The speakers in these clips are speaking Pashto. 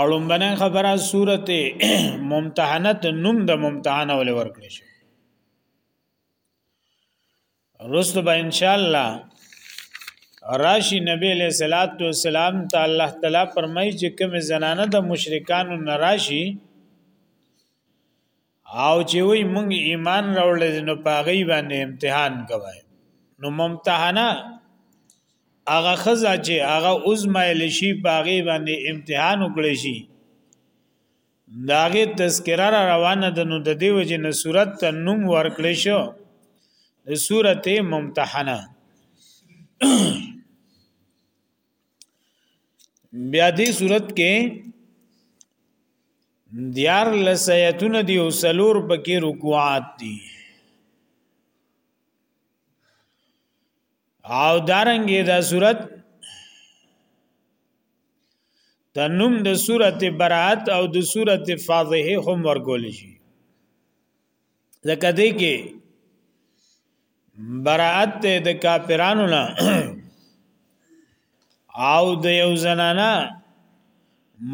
اړم بنه خبره صورت ممتحنت نوم د ممتحنه ولې ورکړي شي رست به ان شاء الله راشي نبی له صلوات و سلام ته الله تعالی فرمایي چې کوم زنانه د مشرکانو ناراضي او چې وي مونږ ایمان راوړل نو پاغي باندې امتحان کوي نو ممتحنه هغه خزا چې هغه عظمایل شي پاغي باندې امتحان وکړي شي داغه تذکرہ را روانه د نو د دیو جن صورت ته نوم ورکړې شو د سورته ممتحنه بیا دې صورت کې دیار لسیتون دی او سلور پکې رکوعات دي او دارنګې دا صورت تنم د صورت برات او د صورت فاضحه هم ورکول شي ځکه دې کې براءت ته د کافرانو نه او د یو زنانا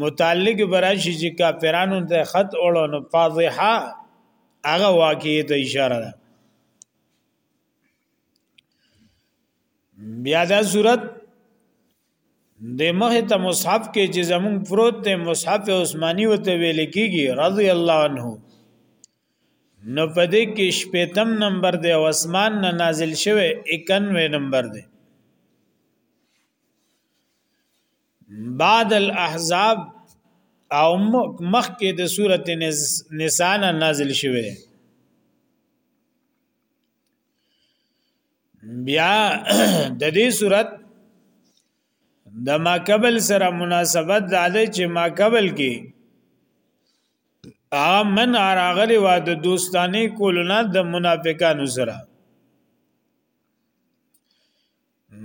متعلق براشي چې کافرانو ته خط اولو نو فاضحه هغه واقعي ته اشاره ده بیا دا صورت د مخه ته مصحف کې چې زمون پروت ته مصحف عثماني وته ویل کیږي رضی الله عنه نو په دې کې شپږم نمبر دی او اسمان نه نازل شوی 91 نمبر دی بعد الاحزاب او مخ کې د سورته نساء نازل شوی دی بیا د دې صورت د ماقبل سره مناسبت دا دی چې ماقبل کې هغه من راغلی و د دوستانه کولونه د منافقانو سره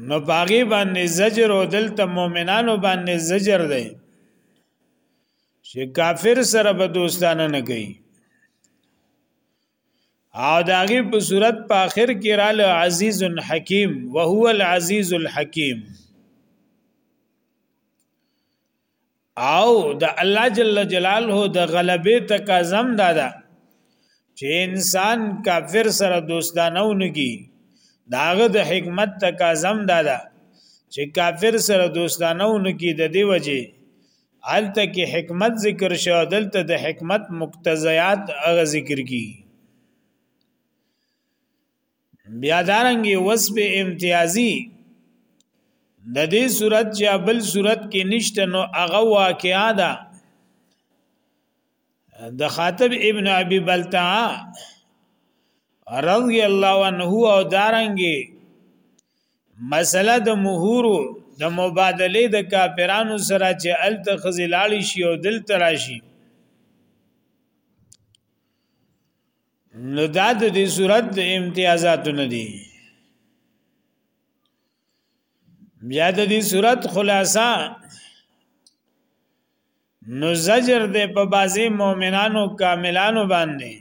نو باغی باندې زجر او دلته مؤمنانو باندې زجر دی چې کافر سره به دوستانه نه کوي او داغه په صورت په اخر کې را ل عزیز حکیم وهو العزیز الحکیم او د الله جل جلاله د غلبې تقاضم دادا چې انسان کافر سره دوستانه ونګي داغه د حکمت تقاضم دادا چې کافر سره دوستانه ونګي د دی وجه الته کې حکمت ذکر شو دلته د حکمت مقتضیات هغه ذکر کی بیا دارنګي وصف امتیازی د دې صورت یا بل صورت کې نشته نو هغه واقعا ده د خاطب ابن ابي بلتع رضی الله عنه او دارنګي مسله د مهور د مبادله د کافرانو سره چې ال تخزلالی شي او دل تراشي نو دا د دې صورت د امتیازاتو نه دي بیا د دې صورت خلاصہ نو زجر دې په بازي مؤمنانو کاملانو باندې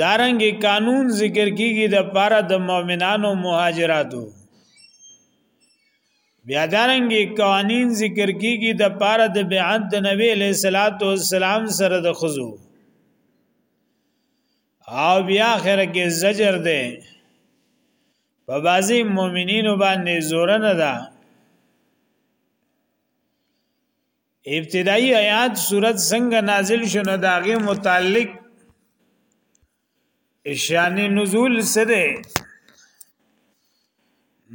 دارنګ قانون ذکر کیږي د پاره د مؤمنانو مهاجراتو بیا دارنګي قوانین ذکر کیږي د پاره د بیعت د نبی علیہ الصلات والسلام سره د خزو او بیا اخر کې زجر ده په بازي مؤمنینو باندې زور نه ده ابتدایي آیات صورت څنګه نازل شونه داغه متعلق شان نزول سره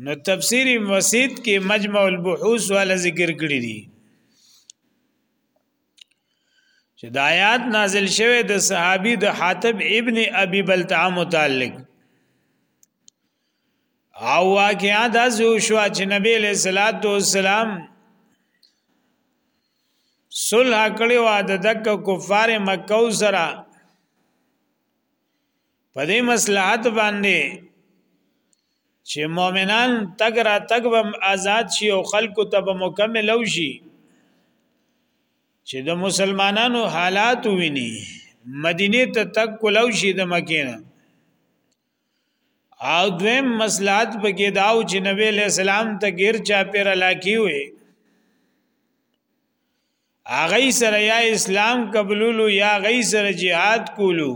نو تفسیر وسید کې مجمع البحوث والا ذکر کړی دی چې د آیات نازل شوه د صحابي د حاتب ابن ابي بلتع متعلق او واقعا د زو شو چې نبی له صلوات و سلام صلح کړي وا د دک کفار مکه سره په دې مصلحت باندې چې مؤمنان تګ را تګ به آزاد شي او خلکو ته به مکمل او شي چې د مسلمانانو حالات ویني مدینه ته تک کولو شي د مکینه او دویم مصلحت پکې داو چې نبی له سلام ته غیر چا پیر لاکی وي اغه سره یا اسلام قبولولو یا غی سره jihad کولو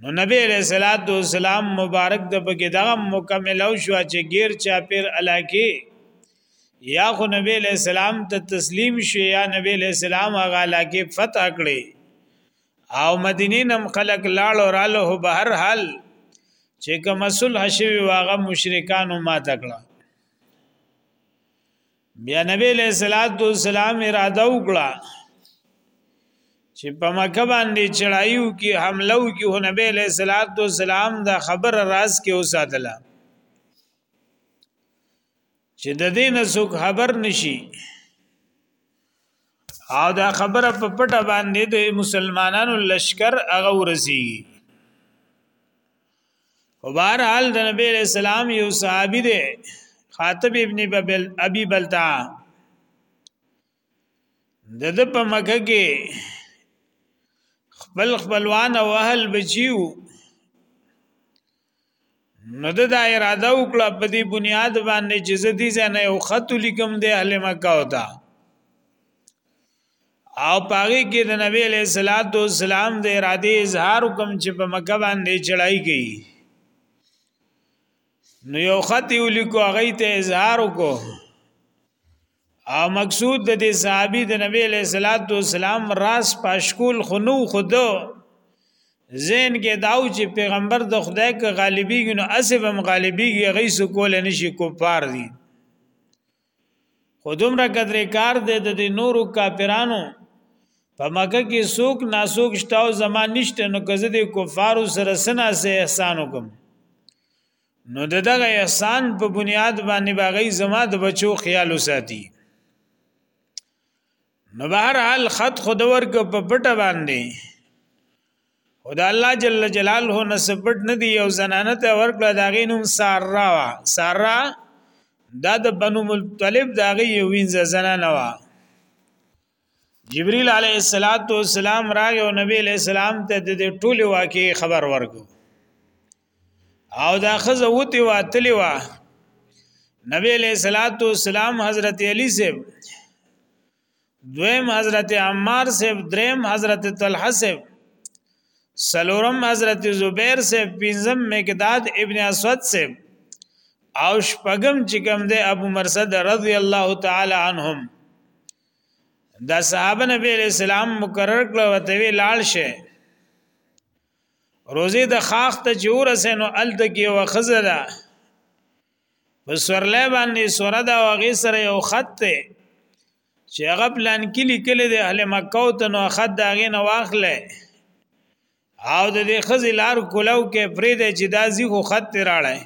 نو نبی علیہ الصلوۃ والسلام مبارک د پکې دا مکمل او شو چې غیر چا پیر علاقه یا خو نبی علیہ السلام ته تسلیم شي یا نبی علیہ السلام هغه علاقه فتح کړي او مدینه نم خلق لاړ او راله به هر حال چې کوم مسول حشوی واغه مشرکانو ما تکړه بیا نبی له صلوات و سلام اراده وکړه چې په مکه باندې چړایو کې حمله وکړي هو نبی له صلوات و سلام دا خبر راز کې اوساتله چې د دې نه څوک خبر نشي او دا خبره په پټه باندې د مسلمانانو لشکر هغه ورسي او بهر حال د نبی اسلام یو صحابي دی خاطب ابن ابي بلتا د د په مکه کې خپل خپلوان او اهل بچیو نو د دا اراده وکړه په دې بنیاد باندې چې زدي زنه یو خط لیکم د اهل مکه او ته او پاره کې د نبی له صلوات و سلام د اراده اظهار کوم چې په مکه باندې چړای گئی نو یو خط یو لیکو هغه ته اظهار وکړو او مقصود د دې صحابي د نبی له صلوات و سلام راس پاشکول خنو خود زین کې داو چې پیغمبر د خدای کې غالبیږي نو اسب هم غالبیږي غي سو کول نشي کوپار دي خودم را قدر کار دې د نورو کافرانو په مکه کې سوک ناسوک شتاو زمان نشته نو کزه دې کفارو سره سنا سه احسان وکم نو دغه احسان په بنیاد باندې باغی زما د بچو خیال وساتي نو بهر حال خط خود ورک په پټه باندې خدا الله جل جلاله نسبت نه دی او زنانه ته ورکړه دا غینوم سارا وا سارا دا د بنو مطلب دا غي وینځه زنانه وا جبريل عليه السلام راغی او نبی عليه السلام ته د ټول واقعي خبر ورکو او دا خزه وتی واتلی وا نبی عليه السلام حضرت علي سیب دویم حضرت عمار سیب دریم حضرت طلحه سیب سلورم حضرت زبیر سیب پنځم مقداد ابن اسود سیب او شپغم چې کوم دی ابو مرصد رضی الله تعالی عنهم دا صحابه نبی علیہ السلام مقرر کړو ته وی لال شه روزي د خاخ ته جوړ سينو ال د کې وخزلا په سورلې باندې سوره دا وغي سره یو خط ته چې هغه پلان کې لیکل دي اهل مکه او ته نو خط دا غي نه واخلې او د دې خزلار کولو کې فرید چې دا زی خو خط راړای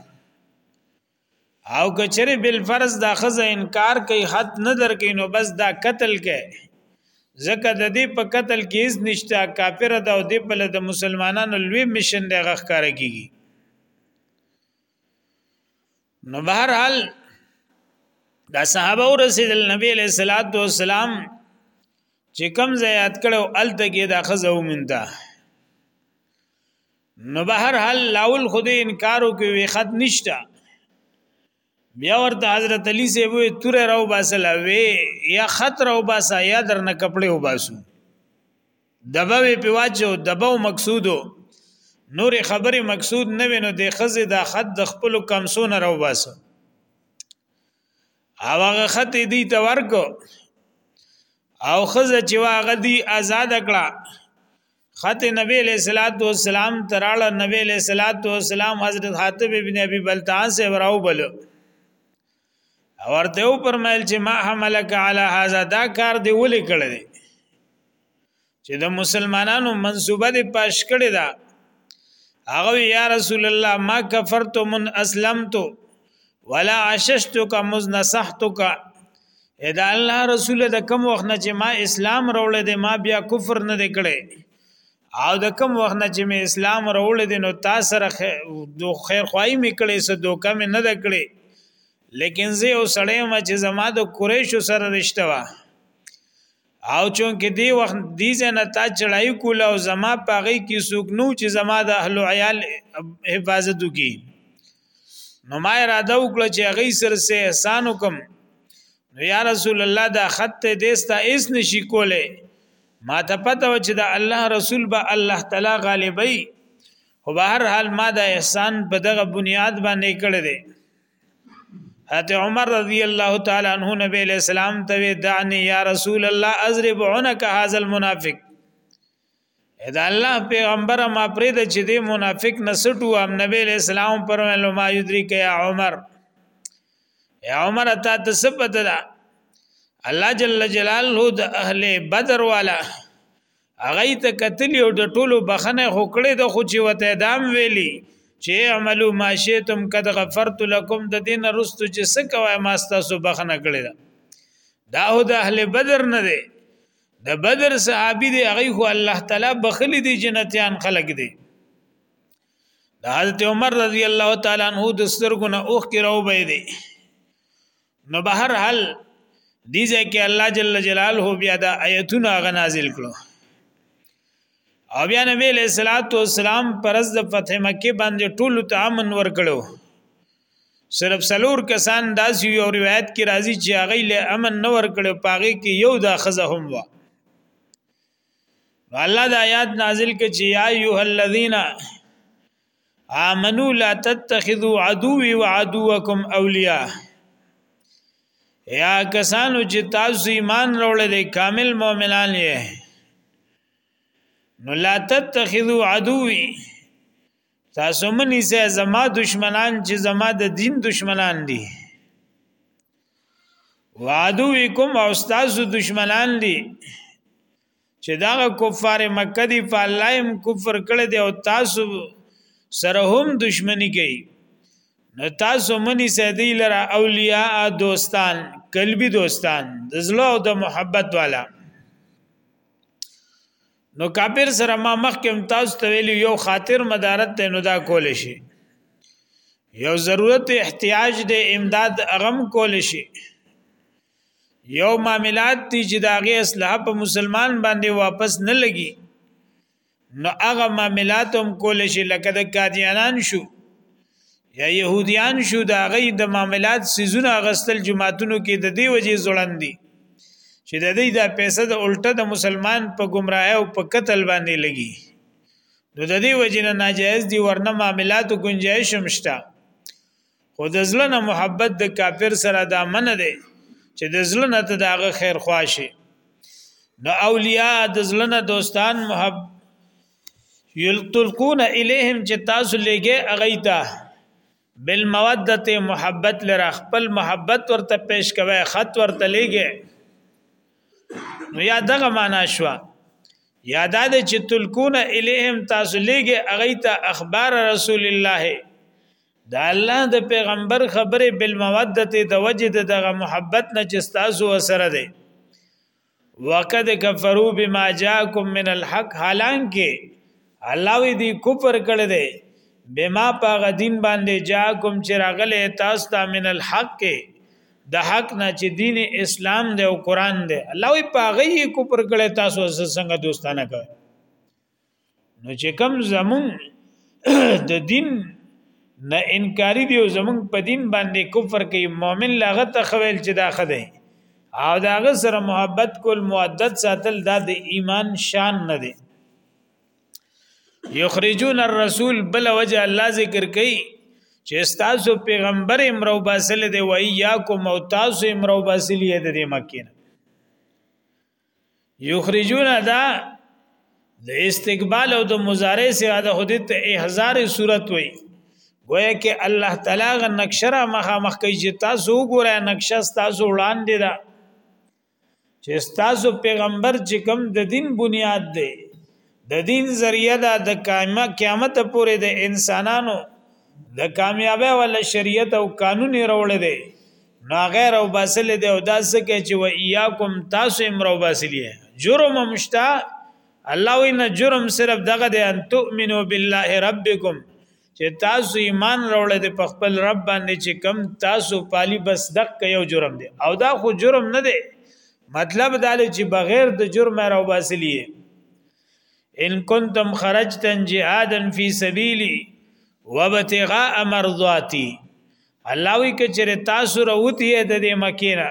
او کچره بل فرض دا خزه انکار کوي حد نه درکې نو بس دا قتل کې زکه د دې په قتل کې هیڅ نشته کافر ده او دې په لده مسلمانانو لوی مشن دی غخ کار کیږي نو بهر حال دا صحابه او رسول نبی علیہ الصلوۃ والسلام چې کم زیات کړو ال تګي دا خزه ومنده نو به هر حال لاول خو دې انکارو کې وی خط نشتا بیا ورته حضرت علی سی وې تور راو باسل وی یا خط راو باسا یا درنه کپڑے وباسو دبا وی پیواچو دبا مقصودو نور خبره مقصود نه وینو د خزه د خط د خپل کمسو نه راو باسو او هغه خط دی ته ورکو او خزه چې واغه دی آزاد کړه خط نبی علیہ الصلات والسلام تراله نبی علیہ الصلات والسلام حضرت حاتب ابن ابي بلتان سے وراو بل ورته و پرمایل چې ما حملک علی هذا دا کار دی ولې کړی دی چې د مسلمانانو منسوبه دی پاش کړی دا هغه یا رسول الله ما کفرت من اسلمت ولا عششتک مز نصحتک ادا الله رسول د کم وخت نه چې ما اسلام راوړل دي ما بیا کفر نه دکړي او د کم وخت نه چې می اسلام راوړل دي نو تا سره دو خیر خوای می کړي سه دو کم نه دکړي لیکن زه او سړی ما چې زما د قریش سره رشتہ وا او چون کې دی وخت دی زنه تا چړای کول او زما پاغي کې سوق نو چې زما د اهل عیال حفاظت کی نو ما اراده وکړه چې هغه سر سه احسان وکم نو یا رسول الله دا خط دیستا ایس نشی کوله ما ته پته و چې دا الله رسول به الله تعالی غالبای خو به هر حال ما دا احسان په دغه بنیاد باندې کړی دی حضرت عمر رضی الله تعالی عنہ نبی علیہ السلام ته دعنی یا رسول الله اضرب عنک هذا المنافق اذا الله پیغمبر ما پرید چې دی منافق نسټو ام نبی علیہ السلام پرملو ما یدریک یا عمر یا عمر تا تسبت دا الله جل جلاله د اهل بدر والا هغه ته کتلی او د ټولو بخنه خو کړې د خو چې وته دام ویلی چې عملو ما شئتم قد غفرت لكم د دین رستو چې څه کوي ما تاسو بخنه کړې ده دا هو د اهل بدر نه دی د بدر صحابي دی هغه خو الله تعالی بخلی دی جنتیان خلق دی د حضرت عمر رضی الله تعالی عنہ د سترګو نه اوخ کې راو بې دی نو به هر حل دي ځکه الله جل جلاله بیا د آیتونه غ نازل کړو او بیا نبی له صلوات و سلام پرز د فتح مکه باندې ټول ته امن ورکړو صرف سلور کسان داسې یو روایت کې راځي چې هغه له امن نه ورکړو پاغه کې یو د خزه هم و الله د آیات نازل کې چې یا ایه الذین امنو لا تتخذوا عدوي وعدوكم اولیاء یا کسانو چې تاسو ایمان راوړل دي کامل مؤمنان یې نو لا تتخذوا عدوي تاسو منی سه زما دشمنان چې زما د دین دشمنان دي وعدوکم او تاسو دشمنان دي چې دا کفار مکه دی په الله هم کفر کړی دی او تاسو سره هم دشمنی کوي نو تاسو منی سیدی لرا اولیاء دوستان قلبی دوستان د زلو او د محبت والا نو کافر سره ما مخکم تاسو ته ویلی یو خاطر مدارت ته نو دا کول شي یو ضرورت احتیاج د امداد اغم کول شي یو معاملات دي چې داغه اصلاح په مسلمان باندې واپس نه لګي نو هغه معاملات هم کول شي لکه د قادیانان شو یا يهوديان شو دا غي د معاملات سيزونه غستل جماعتونو کې د دې وجې ځړن دي چې د دې دا پیسې د الټه د مسلمان په گمراهي او په قتل باندې لګي نو د دې وجې نه ناجایز دي ورنه معاملات گنجائش مشتا خو د زړه نه محبت د کافر سره دا من دی چې د زړه نه ته داغه خیر خواشي نو اولیاء د زړه نه دوستان محب یلتلقون الیهم چې تاسو لګي اغیتا بالمودت محبت لره خپل محبت ورته پیش کوي خط ورته لګي نو یا دغه معنا شو یا دا د چې تلکون الیهم تاسو لګي اغیتا اخبار رسول الله د الله د پیغمبر خبره بالموده ته د وجد دغه محبت نه چې تاسو وسره دی وقد کفروا بما جاءكم من الحق حالانکه الله وی دی کفر کړی دی بما پاغه دین باندې جاءكم چې راغله تاسو ته من الحق د حق نه چې دین اسلام دی او قران دی الله وی پاغه کفر کړی تاسو څنګه دوستانه کوي نو چې کم زمون د دین نه انکاری دی او زمون په دین باندې کفر کوي مؤمن لاغه تخویل چې دا خده او داغه سره محبت کول مودت ساتل دا د ایمان شان نه دی یخرجون الرسول بل وجه الله ذکر کوي چې تاسو پیغمبر امرو باسل دی وای یا کوم او تاسو امرو باسل یې د مکه یخرجون دا د استقبال او د مضارع سره د حدیث ته احزار صورت وي گویا کې الله تعالی غ نقشره مخه مخ کوي چې تاسو وګورئ نقشه تاسو وړاندې ده چې تاسو پیغمبر چې کوم د دین بنیاد دی د دین ذریعہ دا د قیامت قیامت پورې د انسانانو د کامیابی ول شریعت او قانون راوړل دي نو غیر او باسل دي او دا څنګه چې و ایاکم تاسو امرو باسلیه جرم مشتا الله وی نه جرم صرف دغه د ان تؤمنو بالله ربکم چې تاسو ایمان راوړل دي په خپل رب باندې چې کم تاسو پالي بس دک یو جرم دی او دا خو جرم نه دی مطلب دا چې بغیر د جرم راو باسلی ان کنتم خرجتا جهادا فی سبیلی وابتغاء مرضاتی الله وی کچره تاسو راوتی د دې مکینا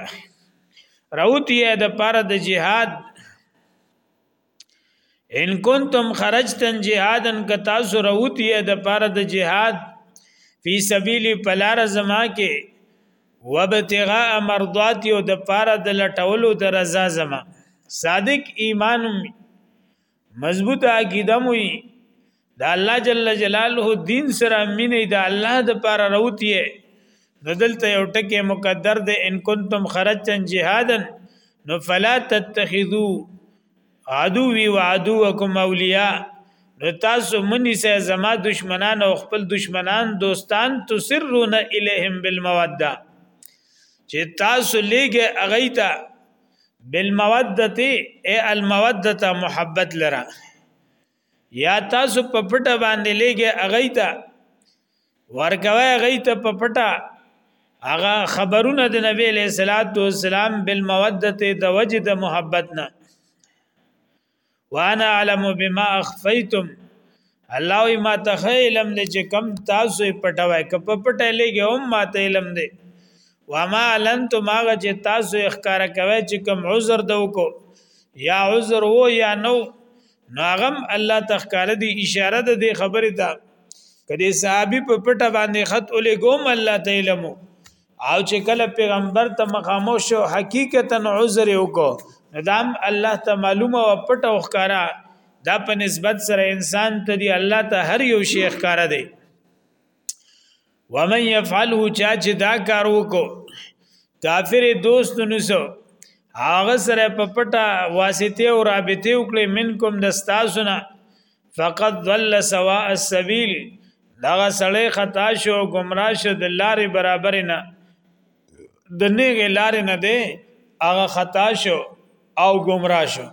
راوتی د پر د جهاد ان کنتم خرجتن جهادن که تاسو راوتی د پاره د جهاد فی سبیل پلار زما کې وابتغاء مرضات او د پاره د لټولو د رضا زما صادق ایمان مضبوط عقیده مو د الله جل جلاله دین سره مینې د الله د پاره راوتی نو دلته یو ټکی مقدر دی ان کنتم خرجتم جهادا نو فلا تتخذو عدو وی وعدوکم اولیاء نو تاسو منی سه زما دشمنان او خپل دشمنان دوستان تسرون الیهم بالموده چې تاسو لګه اغیتا بالموده ای الموده محبت لره یا تاسو په پټه باندې لګي اغه ته ورکوي اغه ته په پټه هغه خبرونه د نبی له صلوات و سلام بالموده د وجد محبتنا وانا علم بما اخفيتم الله ما تخیلم دې چې کم تاسو پټوي کپ پټه لګي هم ما ته علم دې وما لنت ما چې تاسو اخکار کوي چې کم عذر دو کو یا عذر وو یا نو ناغم الله تخکار دی اشاره ده دی خبری تا کدی صحابی په پټه باندې خط اولې ګوم الله تعالی مو او چې کله پیغمبر ته مخامو شو حقیقتا عذر وکړو ندام الله ته معلومه او پټه او ښکارا دا په نسبت سره انسان ته دی الله ته هر یو شیخ کار دی ومن يفعله چا چې دا کار وکړو کافر دوست نسو هغه سره په پټه واسطه او رابطه وکړي منکم د تاسو نه فقط ضل سواء السبيل دغه سړی خطا شو گمراه شو د لارې برابر نه د نیغه لارې نه دی هغه خطا شو او گمراه شو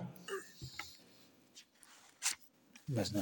بس نه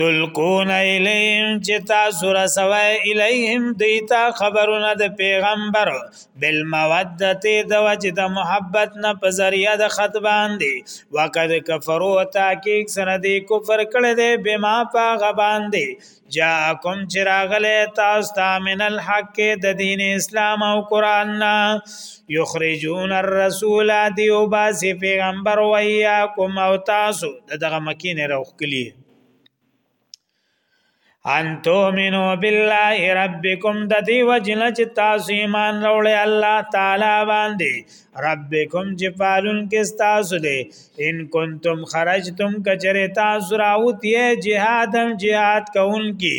تلقون الیهم چې تاسو رسوي الیهم دیتا خبرونه د پیغمبر بالمودت د وجه د محبت نه په ذریعہ د خط باندې وقد کفرو تحقیق سره دی کفر کړي دی بما پا غبان دی جاءکم چراغله تاسو ته من الحق د دین اسلام او قران نه یخرجون الرسول دیو باس پیغمبر و ایاکم او تاسو دغه مکین روخ کلی ان تؤمنو بالله ربکم د دی وجنه چې تاسو ایمان راوړی الله تعالی باندې ربکم چې پالون کې تاسو دې ان کنتم خرجتم کچره تاسو راوتی جهادم جهاد کوونکی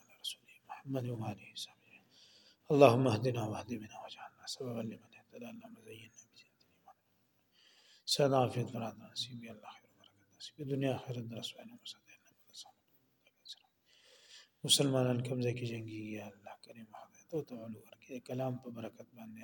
محمد وعلى آله وصحبه اللهم اهدنا واهد بنا واجعلنا سببا لمن اهتدى اللهم زينا بزينة الإيمان سعد عافية برات نصيب يا الله خير وبركة نصيب الدنيا خير الدرس وعلم وصدقنا مسلمانان کوم ځای کې جنگي یا الله کریم حضرت او تعالی ورکه کلام په برکت باندې